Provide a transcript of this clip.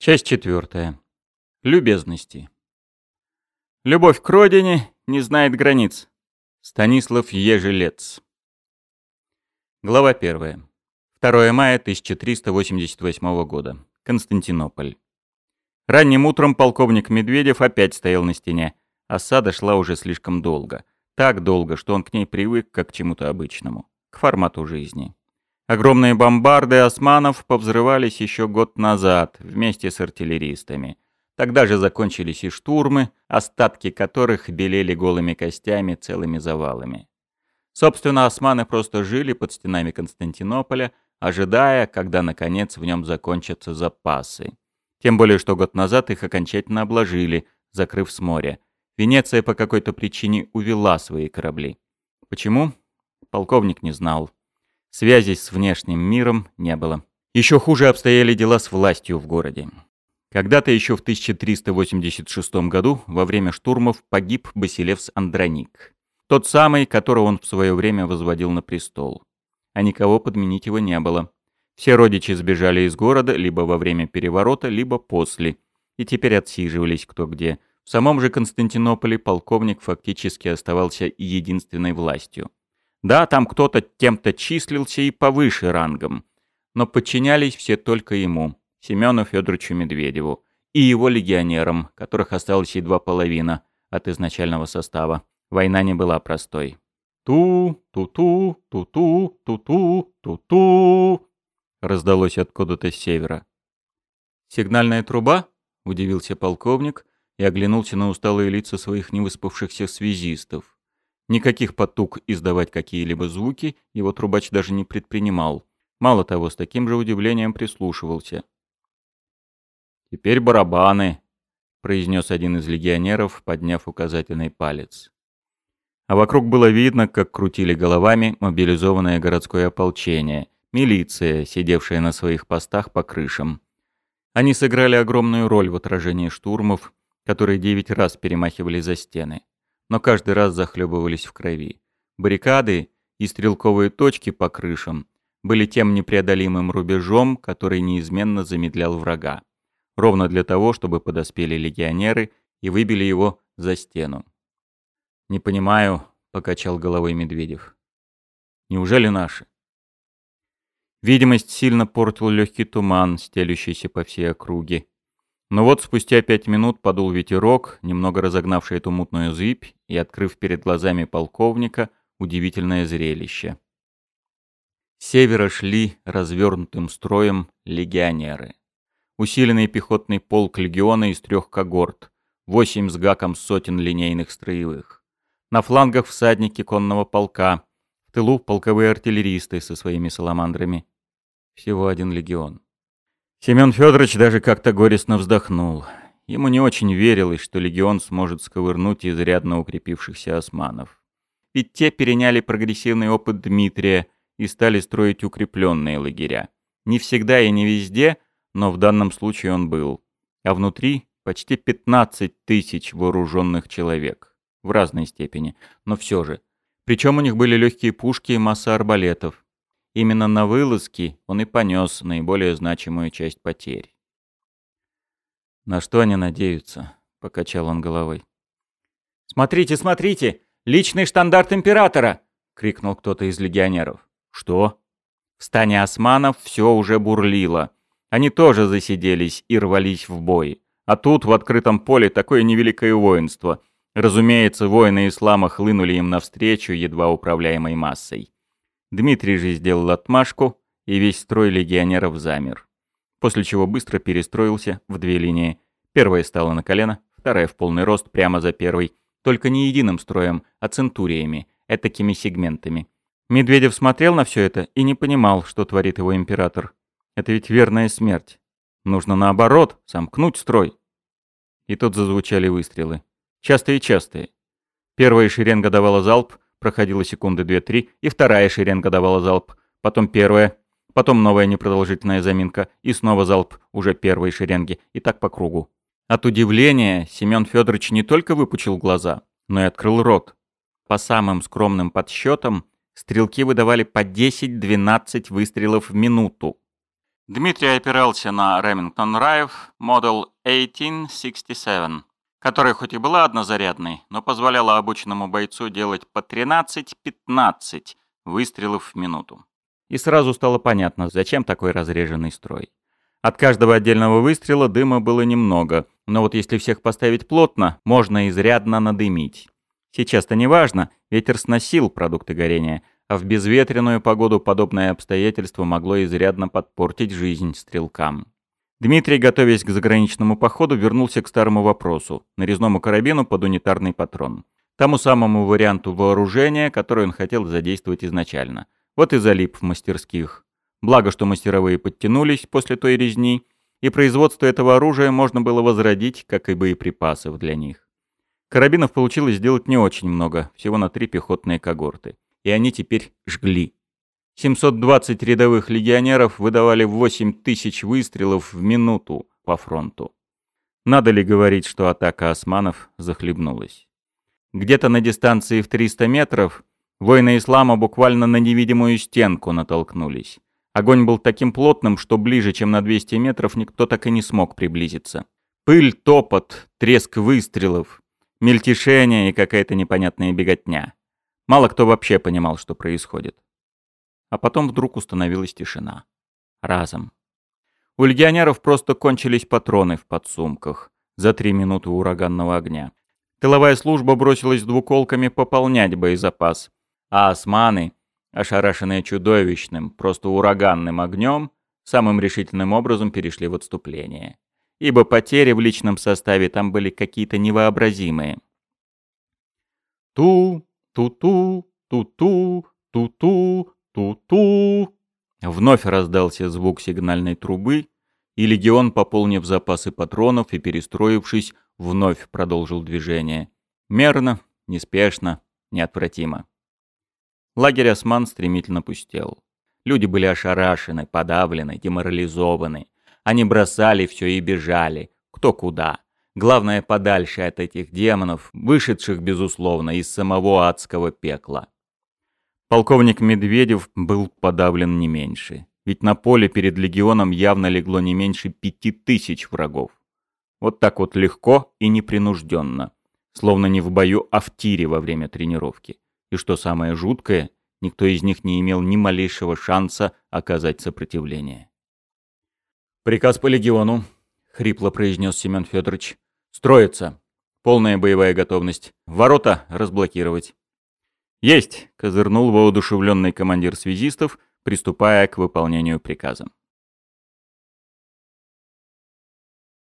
Часть четвертая. Любезности. Любовь к родине не знает границ. Станислав Ежелец. Глава первая. 2 мая 1388 года. Константинополь. Ранним утром полковник Медведев опять стоял на стене. Осада шла уже слишком долго. Так долго, что он к ней привык, как к чему-то обычному. К формату жизни. Огромные бомбарды османов повзрывались еще год назад вместе с артиллеристами. Тогда же закончились и штурмы, остатки которых белели голыми костями целыми завалами. Собственно, османы просто жили под стенами Константинополя, ожидая, когда, наконец, в нем закончатся запасы. Тем более, что год назад их окончательно обложили, закрыв с моря. Венеция по какой-то причине увела свои корабли. Почему? Полковник не знал. Связи с внешним миром не было. Еще хуже обстояли дела с властью в городе. Когда-то еще в 1386 году во время штурмов погиб Басилевс Андроник. Тот самый, которого он в свое время возводил на престол. А никого подменить его не было. Все родичи сбежали из города либо во время переворота, либо после. И теперь отсиживались кто где. В самом же Константинополе полковник фактически оставался единственной властью. Да, там кто-то тем-то числился и повыше рангом, но подчинялись все только ему, Семену Федоровичу Медведеву, и его легионерам, которых осталось едва половина от изначального состава. Война не была простой. «Ту, ту-ту, ту-ту, ту-ту, ту-ту», раздалось откуда-то с севера. «Сигнальная труба?» — удивился полковник и оглянулся на усталые лица своих невыспавшихся связистов. Никаких потуг издавать какие-либо звуки его трубач даже не предпринимал. Мало того, с таким же удивлением прислушивался. «Теперь барабаны», — произнес один из легионеров, подняв указательный палец. А вокруг было видно, как крутили головами мобилизованное городское ополчение, милиция, сидевшая на своих постах по крышам. Они сыграли огромную роль в отражении штурмов, которые девять раз перемахивали за стены но каждый раз захлебывались в крови. Баррикады и стрелковые точки по крышам были тем непреодолимым рубежом, который неизменно замедлял врага. Ровно для того, чтобы подоспели легионеры и выбили его за стену. «Не понимаю», — покачал головой Медведев. «Неужели наши?» Видимость сильно портил легкий туман, стелющийся по всей округе. Но вот спустя пять минут подул ветерок, немного разогнавший эту мутную зыбь и открыв перед глазами полковника удивительное зрелище. С севера шли развернутым строем легионеры. Усиленный пехотный полк легиона из трех когорт, восемь с гаком сотен линейных строевых. На флангах всадники конного полка, в тылу полковые артиллеристы со своими саламандрами. Всего один легион. Семен Федорович даже как-то горестно вздохнул. Ему не очень верилось, что легион сможет сковырнуть изрядно укрепившихся османов. Ведь те переняли прогрессивный опыт Дмитрия и стали строить укрепленные лагеря. Не всегда и не везде, но в данном случае он был. А внутри почти 15 тысяч вооруженных человек. В разной степени, но все же. Причем у них были легкие пушки и масса арбалетов. Именно на вылазки он и понес наиболее значимую часть потерь. «На что они надеются?» — покачал он головой. «Смотрите, смотрите! Личный штандарт императора!» — крикнул кто-то из легионеров. «Что?» В стане османов все уже бурлило. Они тоже засиделись и рвались в бой. А тут в открытом поле такое невеликое воинство. Разумеется, воины ислама хлынули им навстречу едва управляемой массой. Дмитрий же сделал отмашку, и весь строй легионеров замер. После чего быстро перестроился в две линии. Первая стала на колено, вторая в полный рост прямо за первой. Только не единым строем, а центуриями, этакими сегментами. Медведев смотрел на все это и не понимал, что творит его император. Это ведь верная смерть. Нужно наоборот, сомкнуть строй. И тут зазвучали выстрелы. Частые и частые. Первая шеренга давала залп, проходила секунды две-три, и вторая шеренга давала залп, потом первая, потом новая непродолжительная заминка, и снова залп уже первой шеренги, и так по кругу. От удивления Семен Федорович не только выпучил глаза, но и открыл рот. По самым скромным подсчетам, стрелки выдавали по 10-12 выстрелов в минуту. Дмитрий опирался на Remington Rifle Model 1867, которая хоть и была однозарядной, но позволяла обученному бойцу делать по 13-15 выстрелов в минуту. И сразу стало понятно, зачем такой разреженный строй. От каждого отдельного выстрела дыма было немного, но вот если всех поставить плотно, можно изрядно надымить. Сейчас-то не важно, ветер сносил продукты горения, а в безветренную погоду подобное обстоятельство могло изрядно подпортить жизнь стрелкам. Дмитрий, готовясь к заграничному походу, вернулся к старому вопросу – нарезному карабину под унитарный патрон. Тому самому варианту вооружения, который он хотел задействовать изначально. Вот и залип в мастерских. Благо, что мастеровые подтянулись после той резни, и производство этого оружия можно было возродить, как и боеприпасов для них. Карабинов получилось сделать не очень много, всего на три пехотные когорты. И они теперь жгли. 720 рядовых легионеров выдавали 8 тысяч выстрелов в минуту по фронту. Надо ли говорить, что атака османов захлебнулась? Где-то на дистанции в 300 метров воины ислама буквально на невидимую стенку натолкнулись. Огонь был таким плотным, что ближе, чем на 200 метров, никто так и не смог приблизиться. Пыль, топот, треск выстрелов, мельтешение и какая-то непонятная беготня. Мало кто вообще понимал, что происходит. А потом вдруг установилась тишина. Разом. У легионеров просто кончились патроны в подсумках за три минуты ураганного огня. Тыловая служба бросилась двуколками пополнять боезапас, а османы, ошарашенные чудовищным, просто ураганным огнем, самым решительным образом перешли в отступление. Ибо потери в личном составе там были какие-то невообразимые. Ту, ту-ту, ту-ту, ту-ту, Ту-ту! Вновь раздался звук сигнальной трубы, и легион, пополнив запасы патронов и перестроившись, вновь продолжил движение. Мерно, неспешно, неотвратимо. Лагерь осман стремительно пустел. Люди были ошарашены, подавлены, деморализованы. Они бросали все и бежали, кто куда. Главное, подальше от этих демонов, вышедших, безусловно, из самого адского пекла. Полковник Медведев был подавлен не меньше. Ведь на поле перед легионом явно легло не меньше пяти тысяч врагов. Вот так вот легко и непринужденно. Словно не в бою, а в тире во время тренировки. И что самое жуткое, никто из них не имел ни малейшего шанса оказать сопротивление. «Приказ по легиону», — хрипло произнес Семен Федорович. «Строиться. Полная боевая готовность. Ворота разблокировать». «Есть!» — козырнул воодушевленный командир связистов, приступая к выполнению приказа.